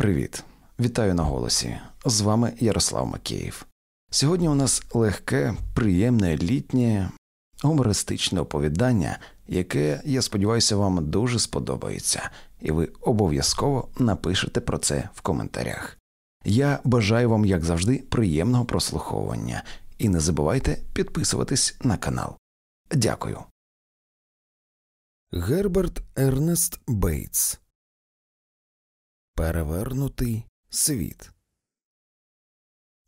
Привіт, вітаю на голосі. З вами Ярослав Макеєв. Сьогодні у нас легке, приємне літнє гумористичне оповідання, яке, я сподіваюся, вам дуже сподобається, і ви обов'язково напишете про це в коментарях. Я бажаю вам, як завжди, приємного прослуховування і не забувайте підписуватись на канал. Дякую. Герберт Ернест Бейтс Перевернутий світ.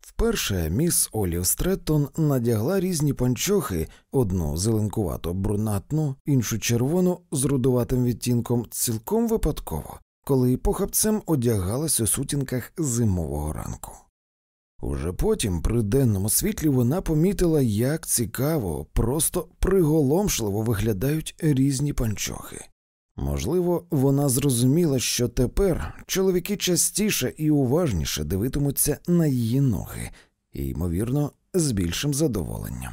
Вперше міс Олів Стретон надягла різні панчохи одну зеленкувато брунатну, іншу червону з рудуватим відтінком цілком випадково, коли похапцем одягалась у сутінках зимового ранку. Уже потім, при денному світлі, вона помітила, як цікаво, просто приголомшливо виглядають різні панчохи. Можливо, вона зрозуміла, що тепер чоловіки частіше і уважніше дивитимуться на її ноги, і, ймовірно, з більшим задоволенням.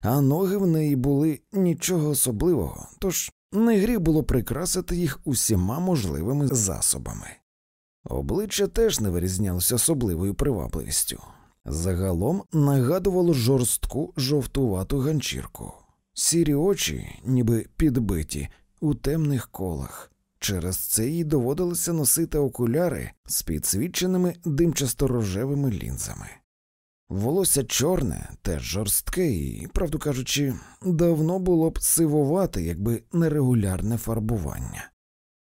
А ноги в неї були нічого особливого, тож не гріх було прикрасити їх усіма можливими засобами. Обличчя теж не вирізнялося особливою привабливістю. Загалом нагадувало жорстку жовтувату ганчірку, сірі очі, ніби підбиті, у темних колах. Через це їй доводилося носити окуляри з підсвіченими димчасто-рожевими лінзами. Волосся чорне, теж жорстке і, правду кажучи, давно було б сивувати, якби нерегулярне фарбування.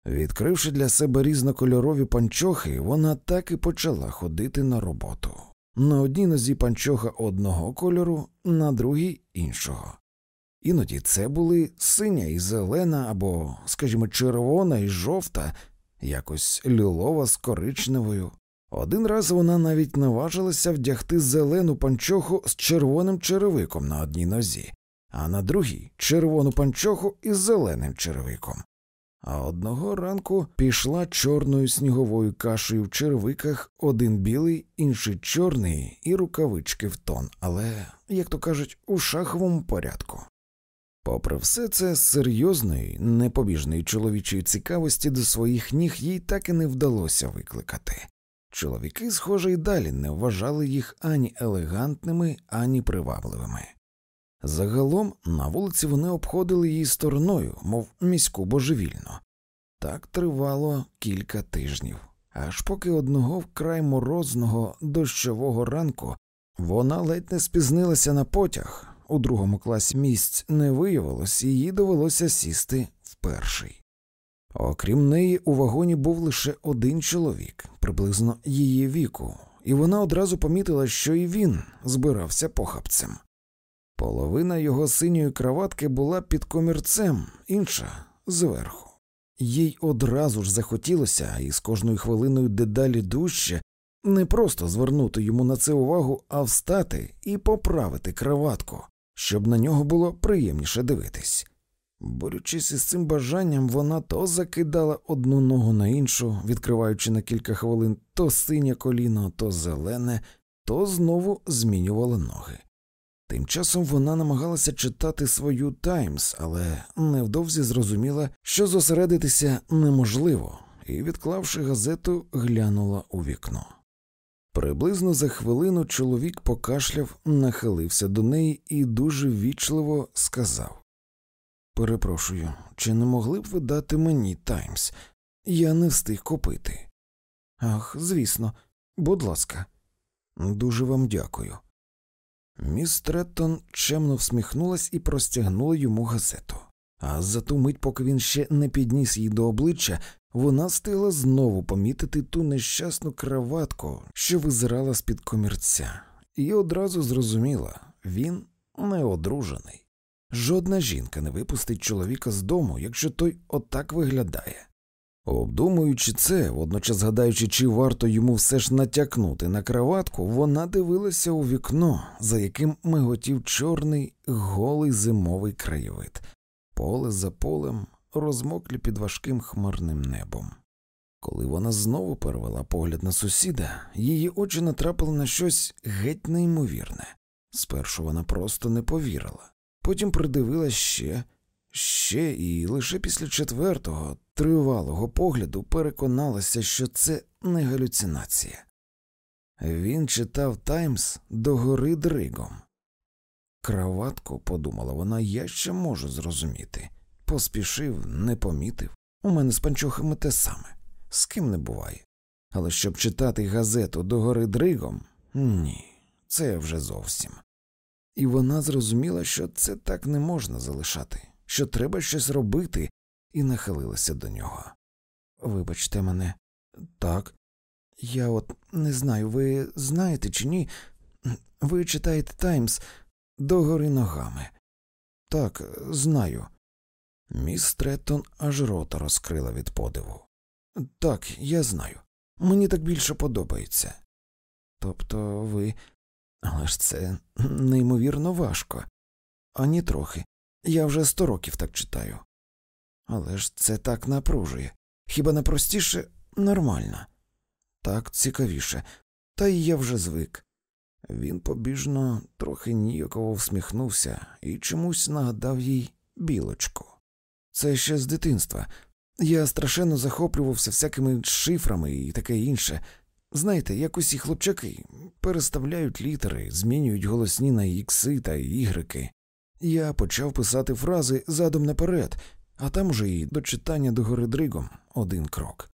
Відкривши для себе різнокольорові панчохи, вона так і почала ходити на роботу. На одній нозі панчоха одного кольору, на другій іншого. Іноді це були синя і зелена або, скажімо, червона і жовта, якось люлова з коричневою. Один раз вона навіть наважилася вдягти зелену панчоху з червоним черевиком на одній нозі, а на другій червону панчоху із зеленим черевиком. А одного ранку пішла чорною сніговою кашею в червиках один білий, інший чорний і рукавички в тон, але, як то кажуть, у шаховому порядку. Попри все це серйозної, непобіжної чоловічої цікавості до своїх ніг їй так і не вдалося викликати. Чоловіки, схоже, й далі не вважали їх ані елегантними, ані привабливими. Загалом на вулиці вони обходили її стороною, мов міську божевільну. Так тривало кілька тижнів, аж поки одного вкрай морозного дощового ранку вона ледь не спізнилася на потяг у другому класі місць не виявилось, і їй довелося сісти в перший. Окрім неї, у вагоні був лише один чоловік, приблизно її віку, і вона одразу помітила, що і він збирався похапцем. Половина його синьої краватки була під комірцем, інша зверху. Їй одразу ж захотілося, і з кожною хвилиною дедалі дужче, не просто звернути йому на це увагу, а встати і поправити краватку, щоб на нього було приємніше дивитись. Борючись із цим бажанням, вона то закидала одну ногу на іншу, відкриваючи на кілька хвилин то синє коліно, то зелене, то знову змінювала ноги. Тим часом вона намагалася читати свою Таймс, але невдовзі зрозуміла, що зосередитися неможливо, і, відклавши газету, глянула у вікно. Приблизно за хвилину чоловік покашляв, нахилився до неї і дуже ввічливо сказав Перепрошую, чи не могли б ви дати мені Таймс? Я не встиг купити. Ах, звісно, будь ласка, дуже вам дякую. Міс Треттон чемно всміхнулась і простягнула йому газету. А за ту мить, поки він ще не підніс її до обличчя, вона встигла знову помітити ту нещасну краватку, що визирала з під комірця, і одразу зрозуміла він не одружений. Жодна жінка не випустить чоловіка з дому, якщо той отак виглядає. Обдумуючи це, водночас згадаючи, чи варто йому все ж натякнути на краватку, вона дивилася у вікно, за яким миготів чорний голий зимовий краєвид, поле за полем, розмоклі під важким хмарним небом. Коли вона знову перевела погляд на сусіда, її очі натрапили на щось геть неймовірне. Спершу вона просто не повірила, потім придивилась ще Ще і лише після четвертого тривалого погляду переконалася, що це не галюцинація. Він читав Таймс до гори дригом. Краватку, подумала вона, я ще можу зрозуміти. Поспішив, не помітив. У мене з панчохами те саме, з ким не буває. Але щоб читати газету до гори дригом, ні, це вже зовсім. І вона зрозуміла, що це так не можна залишати, що треба щось робити, і нахилилася до нього. Вибачте мене, так, я от не знаю, ви знаєте чи ні? Ви читаєте Таймс догори ногами. Так, знаю. Міс Треттон аж рота розкрила від подиву. Так, я знаю. Мені так більше подобається. Тобто ви. Але ж це неймовірно важко. Ані трохи. Я вже сто років так читаю. Але ж це так напружує. Хіба не простіше нормально? Так цікавіше, та й я вже звик. Він побіжно трохи ніяково всміхнувся і чомусь нагадав їй білочку. Це ще з дитинства. Я страшенно захоплювався всякими шифрами і таке інше. Знаєте, як усі хлопчаки переставляють літери, змінюють голосні на ікси та ігрики. Я почав писати фрази задом наперед, а там уже і до читання до гори дригом один крок.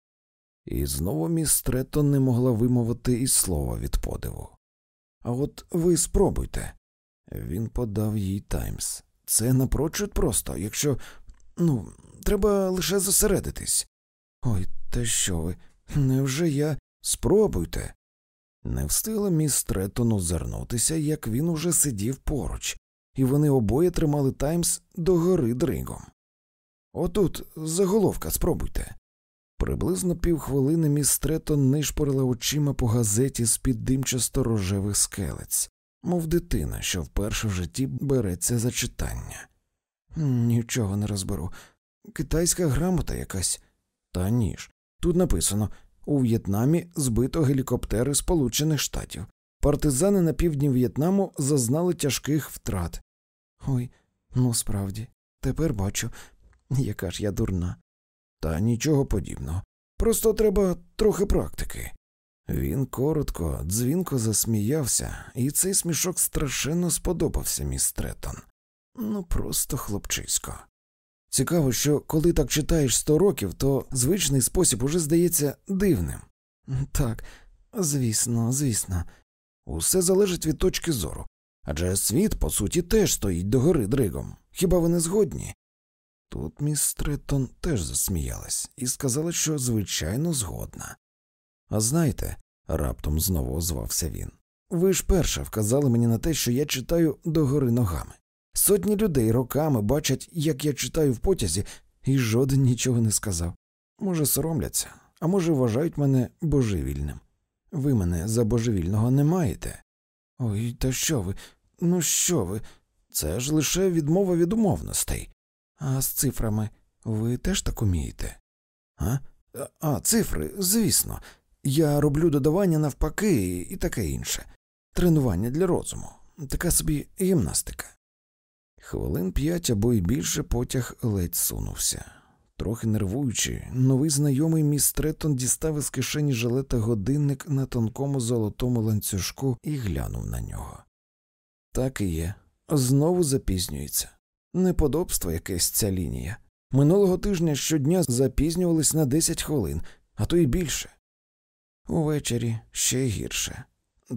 І знову міс Треттон не могла вимовити і слова від подиву. А от ви спробуйте. Він подав їй Таймс. Це напрочуд просто, якщо. Ну, треба лише зосередитись. Ой, та що ви? Невже я спробуйте? Не встигла міс Треттон озирнутися, як він уже сидів поруч, і вони обоє тримали Таймс до гори дригом. Отут заголовка спробуйте. Приблизно півхвилини міс Третон нишпорила очима по газеті з під димчасто рожевих скелець, мов дитина, що вперше в житті береться за читання. Нічого не розберу. Китайська грамота якась. Та ніж. Тут написано у В'єтнамі збито гелікоптери Сполучених Штатів. Партизани на півдні В'єтнаму зазнали тяжких втрат. Ой, ну справді, тепер бачу, яка ж я дурна. Та нічого подібного. Просто треба трохи практики. Він коротко, дзвінко засміявся, і цей смішок страшенно сподобався міс Третон. Ну, просто хлопчисько. Цікаво, що коли так читаєш сто років, то звичний спосіб уже здається дивним. Так, звісно, звісно, усе залежить від точки зору. Адже світ, по суті, теж стоїть догори дригом. Хіба ви не згодні? Тут міс Стретон теж засміялась і сказала, що звичайно згодна. А знаєте, раптом знову озвався він. Ви ж перше вказали мені на те, що я читаю догори ногами. Сотні людей роками бачать, як я читаю в потязі, і жоден нічого не сказав. Може, соромляться, а може, вважають мене божевільним. Ви мене за божевільного не маєте. Ой, та що ви? Ну що ви? Це ж лише відмова від умовностей. А з цифрами ви теж так умієте? А, а цифри, звісно. Я роблю додавання навпаки і таке інше. Тренування для розуму, така собі гімнастика. Хвилин п'ять або й більше потяг ледь сунувся. Трохи нервуючи, новий знайомий міс Третон дістав із кишені жилета годинник на тонкому золотому ланцюжку і глянув на нього. Так і є, знову запізнюється. Неподобство якесь ця лінія. Минулого тижня щодня запізнювались на 10 хвилин, а то й більше. Увечері ще гірше.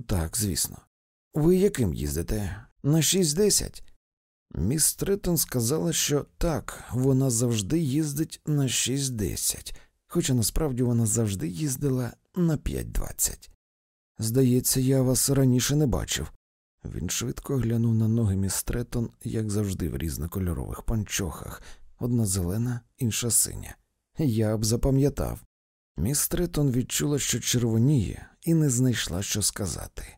Так, звісно. Ви яким їздите? На 6-10?» Міс Треттон сказала, що так, вона завжди їздить на 6-10, хоча насправді вона завжди їздила на 5-20. Здається, я вас раніше не бачив. Він швидко глянув на ноги міс Треттон, як завжди, в різнокольорових панчохах одна зелена, інша синя. Я б запам'ятав. Міс Треттон відчула, що червоніє, і не знайшла, що сказати.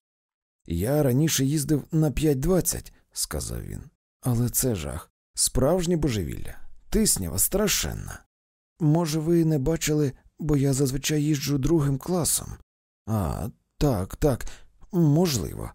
Я раніше їздив на 5.20», – сказав він. Але це жах, справжнє божевілля, тиснява страшенна. Може, ви не бачили, бо я зазвичай їжджу другим класом. А, так, так, можливо.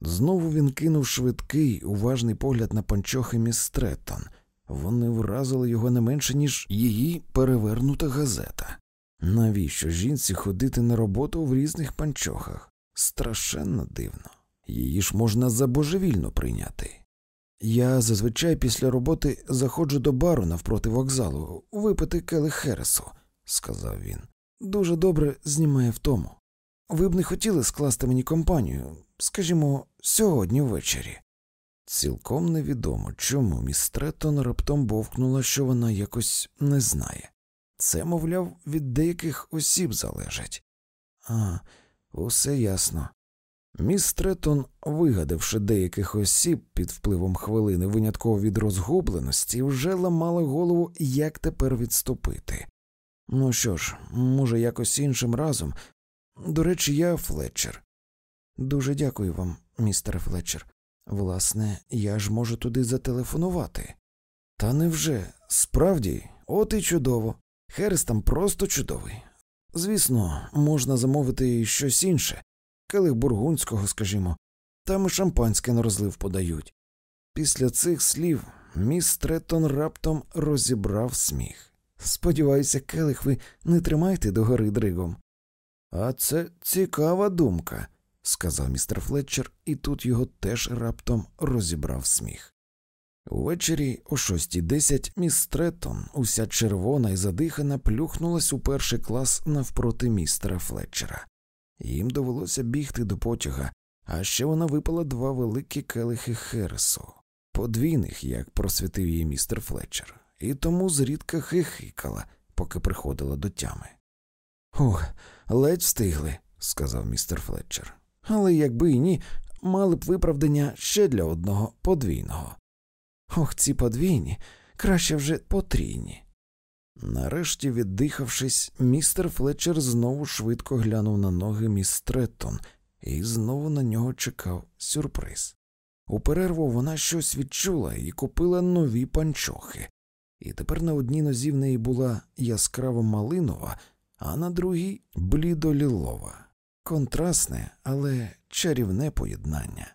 Знову він кинув швидкий, уважний погляд на панчохи міс Треттон. Вони вразили його не менше, ніж її перевернута газета. Навіщо жінці ходити на роботу в різних панчохах? Страшенно дивно. Її ж можна за божевільно прийняти. Я зазвичай після роботи заходжу до бару навпроти вокзалу випити келих Хересу, сказав він. Дуже добре знімає втому. Ви б не хотіли скласти мені компанію, скажімо, сьогодні ввечері. Цілком невідомо, чому міс Треттон раптом бовкнула, що вона якось не знає. Це, мовляв, від деяких осіб залежить. А, усе ясно. Міс Третон, вигадавши деяких осіб під впливом хвилини винятково від розгубленості, вже ламала голову, як тепер відступити. Ну що ж, може, якось іншим разом. До речі, я Флетчер. Дуже дякую вам, містер Флетчер. Власне, я ж можу туди зателефонувати. Та невже? Справді, от і чудово. Херес там просто чудовий. Звісно, можна замовити щось інше, келих бургунського, скажімо, там і шампанське на розлив подають. Після цих слів міс Треттон раптом розібрав сміх. Сподіваюся, келих ви не тримаєте догори дригом. А це цікава думка, сказав містер Флетчер, і тут його теж раптом розібрав сміх. Увечері о 6.10 міс Треттон, уся червона і задихана, плюхнулась у перший клас навпроти містера Флетчера. Їм довелося бігти до потяга, а ще вона випала два великі келихи Хересу, подвійних, як просвітив її містер Флетчер, і тому зрідка хихикала, поки приходила до тями. Ох, ледь встигли, сказав містер Флетчер. Але якби і ні, мали б виправдання ще для одного подвійного. Ох, ці подвійні, краще вже потрійні. Нарешті, віддихавшись, містер Флетчер знову швидко глянув на ноги міс Треттон, і знову на нього чекав сюрприз. У перерву вона щось відчула і купила нові панчохи, і тепер на одній нозі в неї була яскраво малинова, а на другій блідолілова. Контрастне, але чарівне поєднання.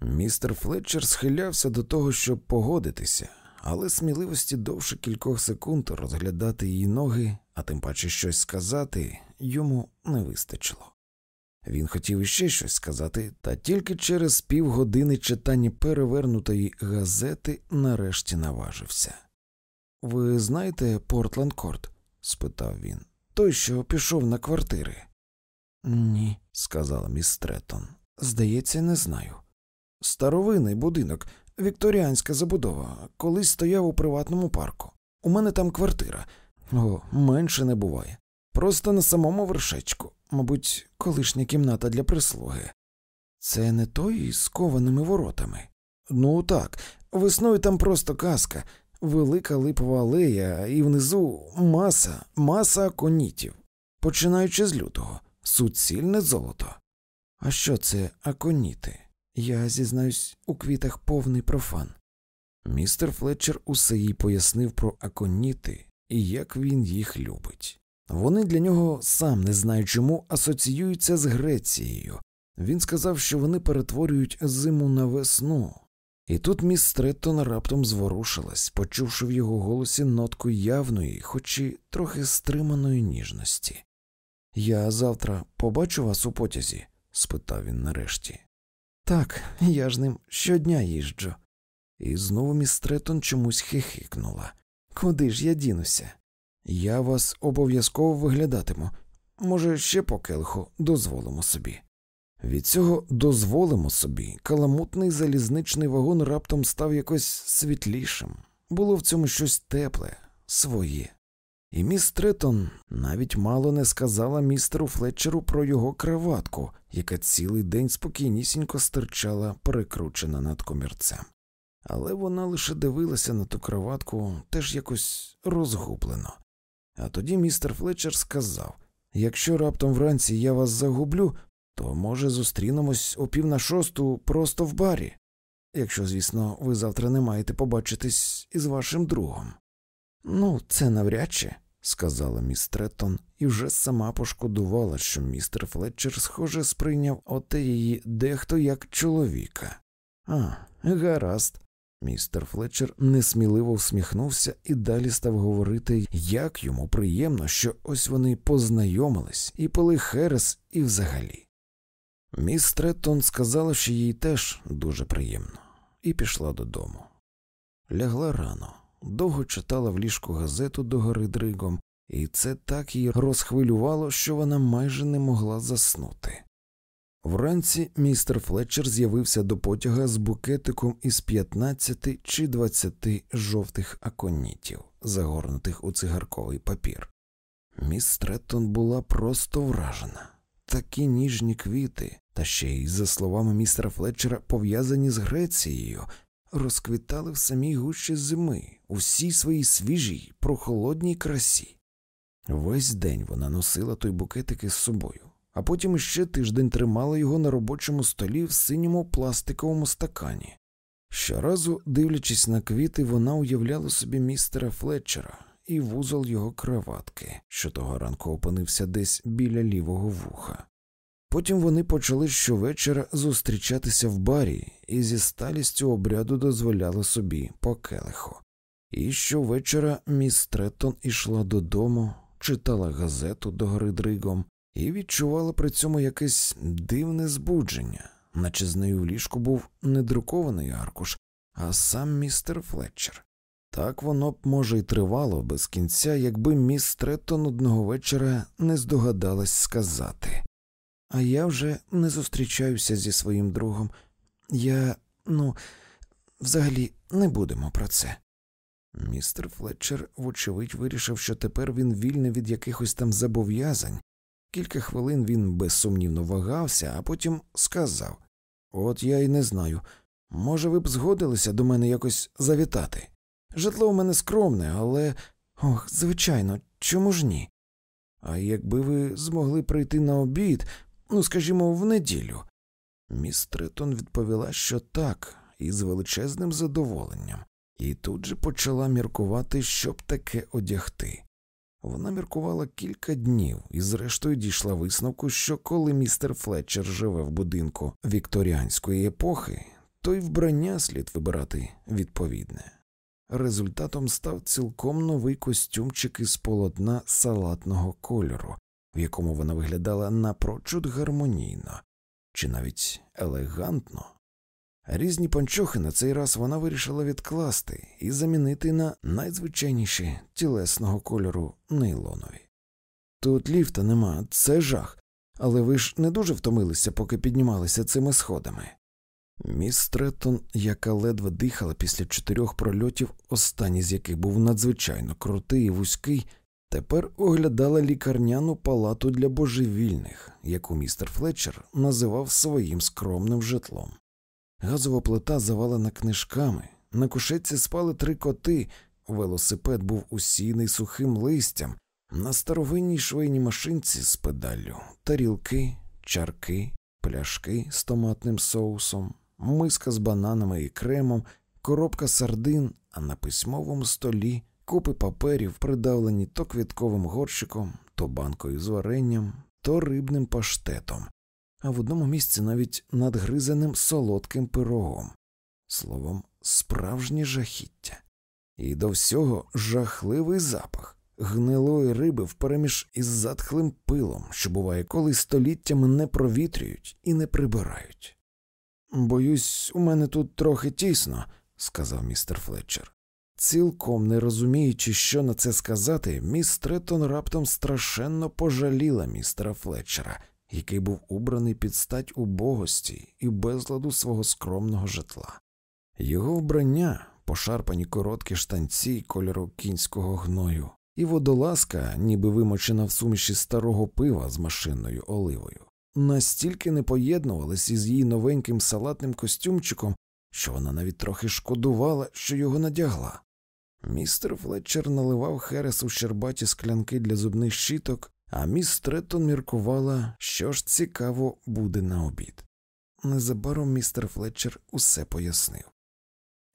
Містер Флетчер схилявся до того, щоб погодитися, але сміливості довше кількох секунд розглядати її ноги, а тим паче щось сказати, йому не вистачило. Він хотів іще щось сказати, та тільки через півгодини читання перевернутої газети нарешті наважився. Ви знаєте Портленд Корт? спитав він. Той, що пішов на квартири. Ні, сказала міс Третон. Здається, не знаю. Старовинний будинок, вікторіанська забудова, колись стояв у приватному парку. У мене там квартира. О, менше не буває. Просто на самому вершечку, мабуть, колишня кімната для прислуги. Це не той з кованими воротами. Ну так, весною там просто казка, велика липова алея, і внизу маса, маса аконітів, починаючи з лютого, суцільне золото. А що це аконіти? Я зізнаюсь у квітах повний профан. Містер Флетчер усе їй пояснив про аконіти і як він їх любить. Вони для нього сам не знаю чому асоціюються з Грецією. Він сказав, що вони перетворюють зиму на весну. І тут міс Стретон раптом зворушилась, почувши в його голосі нотку явної, хоч і трохи стриманої ніжності. Я завтра побачу вас у потязі? спитав він нарешті. Так, я ж ним щодня їжджу. І знову міс Третон чомусь хихикнула. Куди ж я дінуся? Я вас обов'язково виглядатиму. Може, ще по келиху дозволимо собі. Від цього дозволимо собі, каламутний залізничний вагон раптом став якось світлішим. Було в цьому щось тепле, своє. І міс Третон навіть мало не сказала містеру Флетчеру про його краватку, яка цілий день спокійнісінько стирчала, перекручена над комірцем. Але вона лише дивилася на ту краватку теж якось розгублено. А тоді містер Флетчер сказав якщо раптом вранці я вас загублю, то, може, зустрінемось о пів на шосту просто в барі, якщо, звісно, ви завтра не маєте побачитись із вашим другом. Ну, це навряд чи, сказала міс Треттон, і вже сама пошкодувала, що містер Флетчер, схоже, сприйняв оте її дехто як чоловіка. А, гаразд. Містер Флетчер несміливо всміхнувся і далі став говорити, як йому приємно, що ось вони познайомились і пили Херес, і взагалі. Міс Треттон сказала, що їй теж дуже приємно, і пішла додому. Лягла рано, довго читала в ліжку газету до гори дригом, і це так її розхвилювало, що вона майже не могла заснути. Вранці містер Флетчер з'явився до потяга з букетиком із 15 чи 20 жовтих аконітів, загорнутих у цигарковий папір. Міс Треттон була просто вражена. Такі ніжні квіти, та ще й, за словами містера Флетчера, пов'язані з Грецією, розквітали в самій гущі зими, у всій своїй свіжій, прохолодній красі. Весь день вона носила той букетик із собою а потім іще тиждень тримала його на робочому столі в синьому пластиковому стакані. Щоразу, дивлячись на квіти, вона уявляла собі містера Флетчера і вузол його краватки, що того ранку опинився десь біля лівого вуха. Потім вони почали щовечора зустрічатися в барі і зі сталістю обряду дозволяли собі по келиху. І щовечора міс Треттон ішла додому, читала газету до гори дригом і відчувала при цьому якесь дивне збудження, наче з нею в ліжку був не друкований аркуш, а сам містер Флетчер. Так воно б, може, й тривало без кінця, якби міс Треттон одного вечора не здогадалась сказати. А я вже не зустрічаюся зі своїм другом. Я, ну, взагалі не будемо про це. Містер Флетчер, вочевидь, вирішив, що тепер він вільний від якихось там зобов'язань, Кілька хвилин він безсумнівно вагався, а потім сказав От я й не знаю. Може, ви б згодилися до мене якось завітати? Житло у мене скромне, але. Ох, звичайно, чому ж ні? А якби ви змогли прийти на обід, ну, скажімо, в неділю. Міс Третон відповіла, що так, і з величезним задоволенням, і тут же почала міркувати, щоб таке одягти. Вона міркувала кілька днів і, зрештою, дійшла висновку, що коли містер Флетчер живе в будинку вікторіанської епохи, то й вбрання слід вибирати відповідне. Результатом став цілком новий костюмчик із полотна салатного кольору, в якому вона виглядала напрочуд гармонійно чи навіть елегантно. Різні панчохи на цей раз вона вирішила відкласти і замінити на найзвичайніші тілесного кольору нейлонові. Тут ліфта нема, це жах, але ви ж не дуже втомилися, поки піднімалися цими сходами. Міс Треттон, яка ледве дихала після чотирьох прольотів, останній з яких був надзвичайно крутий і вузький, тепер оглядала лікарняну палату для божевільних, яку містер Флетчер називав своїм скромним житлом. Газова плита завалена книжками, на кушетці спали три коти, велосипед був усійний сухим листям, на старовинній швейній машинці з педаллю, тарілки, чарки, пляшки з томатним соусом, миска з бананами і кремом, коробка сардин, а на письмовому столі купи паперів, придавлені то квітковим горщиком, то банкою з варенням, то рибним паштетом а в одному місці навіть надгризаним солодким пирогом, словом, справжнє жахіття, і до всього жахливий запах гнилої риби впереміж із затхлим пилом, що буває, коли століттями не провітрюють і не прибирають. Боюсь, у мене тут трохи тісно, сказав містер Флетчер. Цілком не розуміючи, що на це сказати, міс Треттон раптом страшенно пожаліла містера Флетчера який був убраний під стать убогості і безладу свого скромного житла. Його вбрання, пошарпані короткі штанці кольору кінського гною, і водолазка, ніби вимочена в суміші старого пива з машинною оливою, настільки не поєднувалися із її новеньким салатним костюмчиком, що вона навіть трохи шкодувала, що його надягла. Містер Флетчер наливав Херес у щербаті склянки для зубних щіток а міс Треттон міркувала, що ж цікаво буде на обід. Незабаром містер Флетчер усе пояснив.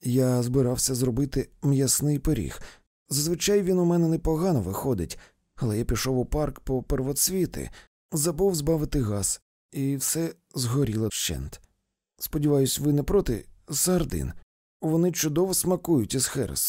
Я збирався зробити м'ясний пиріг. Зазвичай він у мене непогано виходить, але я пішов у парк по первоцвіти, забув збавити газ, і все згоріло вщент. Сподіваюсь, ви не проти сардин. вони чудово смакують із Хересом.